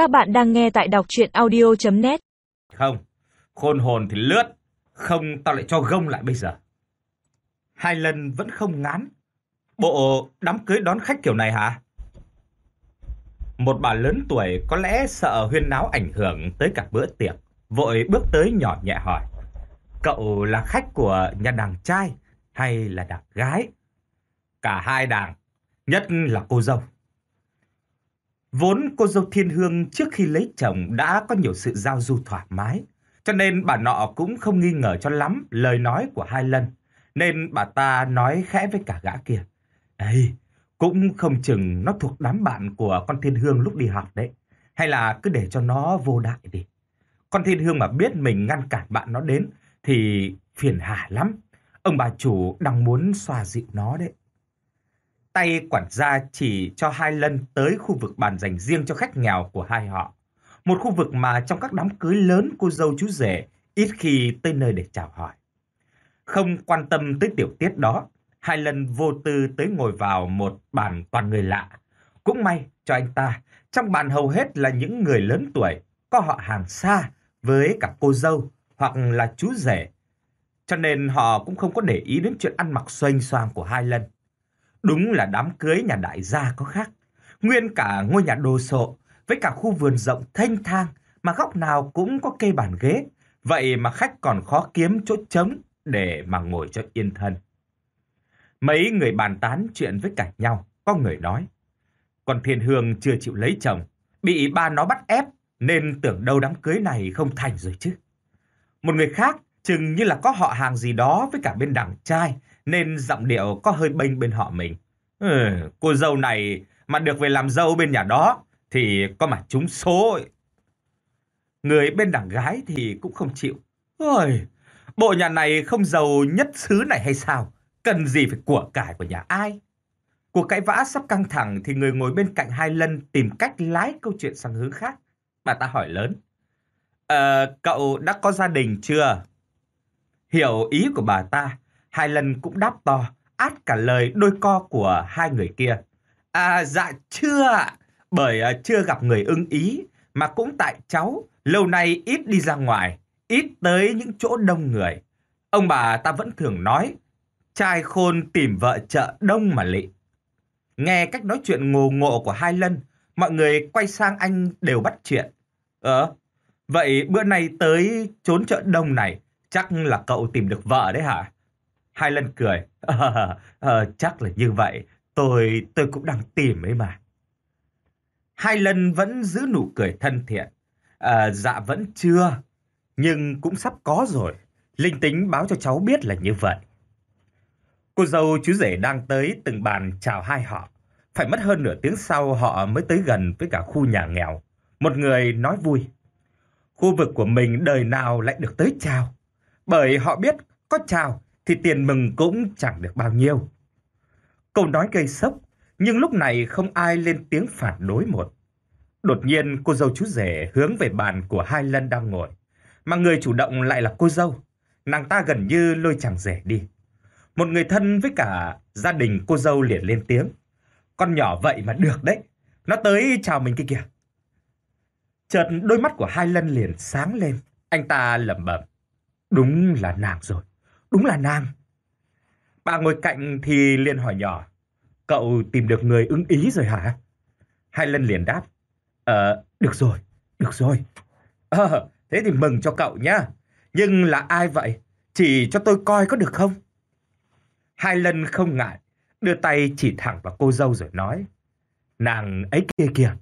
Các bạn đang nghe tại đọc chuyện audio.net Không, khôn hồn thì lướt, không tao lại cho gông lại bây giờ. Hai lần vẫn không ngán. Bộ đám cưới đón khách kiểu này hả? Một bà lớn tuổi có lẽ sợ huyên náo ảnh hưởng tới cả bữa tiệc, vội bước tới nhỏ nhẹ hỏi. Cậu là khách của nhà đàng trai hay là đàng gái? Cả hai đàng, nhất là cô dâu. Vốn cô dâu Thiên Hương trước khi lấy chồng đã có nhiều sự giao du thoải mái, cho nên bà nọ cũng không nghi ngờ cho lắm lời nói của hai lần, nên bà ta nói khẽ với cả gã kia. Ê, cũng không chừng nó thuộc đám bạn của con Thiên Hương lúc đi học đấy, hay là cứ để cho nó vô đại đi. Con Thiên Hương mà biết mình ngăn cản bạn nó đến thì phiền hà lắm. Ông bà chủ đang muốn xoa dịu nó đấy. Tay quản gia chỉ cho hai lần tới khu vực bàn dành riêng cho khách nghèo của hai họ. Một khu vực mà trong các đám cưới lớn cô dâu chú rể ít khi tới nơi để chào hỏi. Không quan tâm tới tiểu tiết đó, hai lần vô tư tới ngồi vào một bàn toàn người lạ. Cũng may cho anh ta, trong bàn hầu hết là những người lớn tuổi, có họ hàng xa với cả cô dâu hoặc là chú rể. Cho nên họ cũng không có để ý đến chuyện ăn mặc xoanh xoang của hai lần. Đúng là đám cưới nhà đại gia có khác. Nguyên cả ngôi nhà đồ sộ, với cả khu vườn rộng thanh thang, mà góc nào cũng có cây bàn ghế. Vậy mà khách còn khó kiếm chỗ trống để mà ngồi cho yên thân. Mấy người bàn tán chuyện với cả nhau, có người nói. Còn Thiên Hương chưa chịu lấy chồng, bị ba nó bắt ép, nên tưởng đâu đám cưới này không thành rồi chứ. Một người khác, chừng như là có họ hàng gì đó với cả bên đằng trai, nên giọng điệu có hơi bênh bên họ mình. Ừ, cô dâu này mà được về làm dâu bên nhà đó thì có mà trúng số ấy. Người bên đảng gái thì cũng không chịu. Ôi, bộ nhà này không giàu nhất xứ này hay sao? Cần gì phải của cải của nhà ai? Cuộc cãi vã sắp căng thẳng thì người ngồi bên cạnh hai lân tìm cách lái câu chuyện sang hướng khác. Bà ta hỏi lớn. Ờ, cậu đã có gia đình chưa? Hiểu ý của bà ta, hai lần cũng đáp to, át cả lời đôi co của hai người kia. À dạ chưa ạ, bởi uh, chưa gặp người ưng ý, mà cũng tại cháu lâu nay ít đi ra ngoài, ít tới những chỗ đông người. Ông bà ta vẫn thường nói, trai khôn tìm vợ chợ đông mà lị. Nghe cách nói chuyện ngồ ngộ của hai lân, mọi người quay sang anh đều bắt chuyện. Ờ, vậy bữa nay tới trốn chợ đông này, chắc là cậu tìm được vợ đấy hả? Hai lần cười. À, à, chắc là như vậy. Tôi tôi cũng đang tìm ấy mà. Hai lần vẫn giữ nụ cười thân thiện. À, dạ vẫn chưa. Nhưng cũng sắp có rồi. Linh tính báo cho cháu biết là như vậy. Cô dâu chú rể đang tới từng bàn chào hai họ. Phải mất hơn nửa tiếng sau họ mới tới gần với cả khu nhà nghèo. Một người nói vui. Khu vực của mình đời nào lại được tới chào. Bởi họ biết có chào thì tiền mừng cũng chẳng được bao nhiêu. Câu nói gây sốc, nhưng lúc này không ai lên tiếng phản đối một. Đột nhiên cô dâu chú rể hướng về bàn của hai lân đang ngồi. Mà người chủ động lại là cô dâu. Nàng ta gần như lôi chàng rể đi. Một người thân với cả gia đình cô dâu liền lên tiếng. Con nhỏ vậy mà được đấy. Nó tới chào mình kia kìa. Chợt đôi mắt của hai lân liền sáng lên. Anh ta lẩm bẩm. Đúng là nàng rồi. Đúng là nàng. Bà ngồi cạnh thì liền hỏi nhỏ. Cậu tìm được người ứng ý rồi hả? Hai lần liền đáp. Ờ, được rồi, được rồi. Ờ, thế thì mừng cho cậu nhá. Nhưng là ai vậy? Chỉ cho tôi coi có được không? Hai lần không ngại, đưa tay chỉ thẳng vào cô dâu rồi nói. Nàng ấy kia kìa.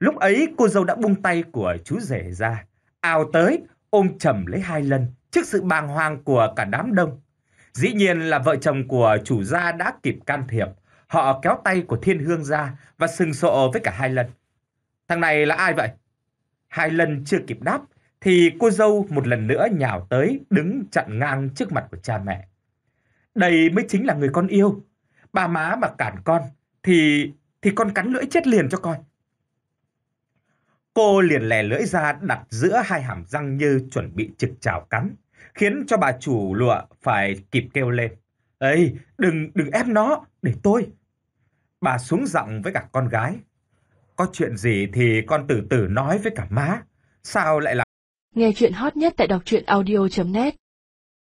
Lúc ấy cô dâu đã buông tay của chú rể ra, ào tới, ôm chầm lấy hai lần trước sự bàng hoàng của cả đám đông. Dĩ nhiên là vợ chồng của chủ gia đã kịp can thiệp. Họ kéo tay của Thiên Hương ra và sừng sộ với cả hai lần. Thằng này là ai vậy? Hai lần chưa kịp đáp, thì cô dâu một lần nữa nhào tới đứng chặn ngang trước mặt của cha mẹ. Đây mới chính là người con yêu. Bà má mà cản con, thì thì con cắn lưỡi chết liền cho coi. Cô liền lè lưỡi ra đặt giữa hai hàm răng như chuẩn bị trực trào cắn khiến cho bà chủ lụa phải kịp kêu lên. Ê, đừng, đừng ép nó, để tôi. Bà xuống giọng với cả con gái. có chuyện gì thì con từ từ nói với cả má. Sao lại là... Nghe chuyện hot nhất tại đọc truyện audio.net